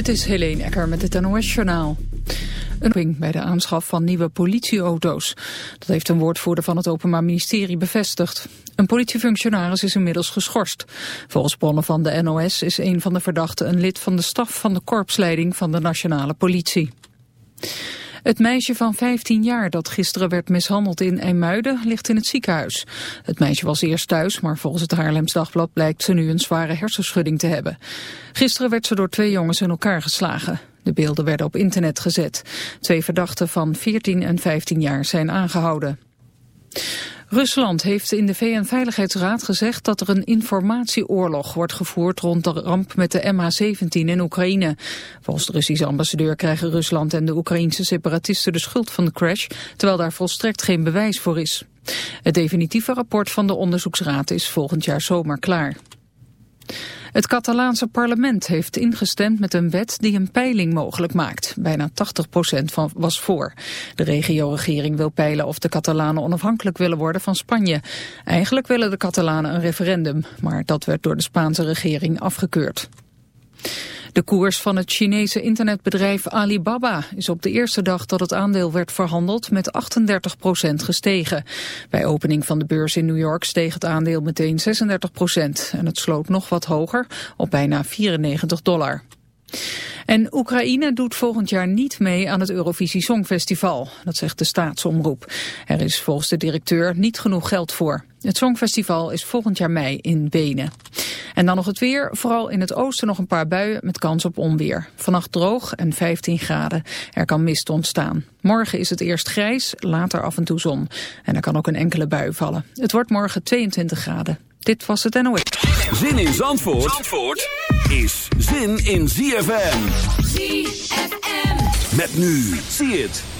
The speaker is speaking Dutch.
Dit is Helene Ecker met het NOS-journaal. Een bij de aanschaf van nieuwe politieauto's. Dat heeft een woordvoerder van het Openbaar Ministerie bevestigd. Een politiefunctionaris is inmiddels geschorst. Volgens bronnen van de NOS is een van de verdachten een lid van de staf van de korpsleiding van de nationale politie. Het meisje van 15 jaar dat gisteren werd mishandeld in IJmuiden ligt in het ziekenhuis. Het meisje was eerst thuis, maar volgens het Haarlems Dagblad blijkt ze nu een zware hersenschudding te hebben. Gisteren werd ze door twee jongens in elkaar geslagen. De beelden werden op internet gezet. Twee verdachten van 14 en 15 jaar zijn aangehouden. Rusland heeft in de VN-veiligheidsraad gezegd dat er een informatieoorlog wordt gevoerd rond de ramp met de MH17 in Oekraïne. Volgens de Russische ambassadeur krijgen Rusland en de Oekraïnse separatisten de schuld van de crash, terwijl daar volstrekt geen bewijs voor is. Het definitieve rapport van de onderzoeksraad is volgend jaar zomer klaar. Het Catalaanse parlement heeft ingestemd met een wet die een peiling mogelijk maakt. Bijna 80% van was voor. De regio-regering wil peilen of de Catalanen onafhankelijk willen worden van Spanje. Eigenlijk willen de Catalanen een referendum, maar dat werd door de Spaanse regering afgekeurd. De koers van het Chinese internetbedrijf Alibaba is op de eerste dag dat het aandeel werd verhandeld met 38% gestegen. Bij opening van de beurs in New York steeg het aandeel meteen 36% en het sloot nog wat hoger op bijna 94 dollar. En Oekraïne doet volgend jaar niet mee aan het Eurovisie Songfestival. Dat zegt de staatsomroep. Er is volgens de directeur niet genoeg geld voor. Het Songfestival is volgend jaar mei in Wenen. En dan nog het weer. Vooral in het oosten nog een paar buien met kans op onweer. Vannacht droog en 15 graden. Er kan mist ontstaan. Morgen is het eerst grijs, later af en toe zon. En er kan ook een enkele bui vallen. Het wordt morgen 22 graden. Dit was het NOS. Zin in Zandvoort, Zandvoort is zin in ZFM. ZFM. Met nu. Zie het.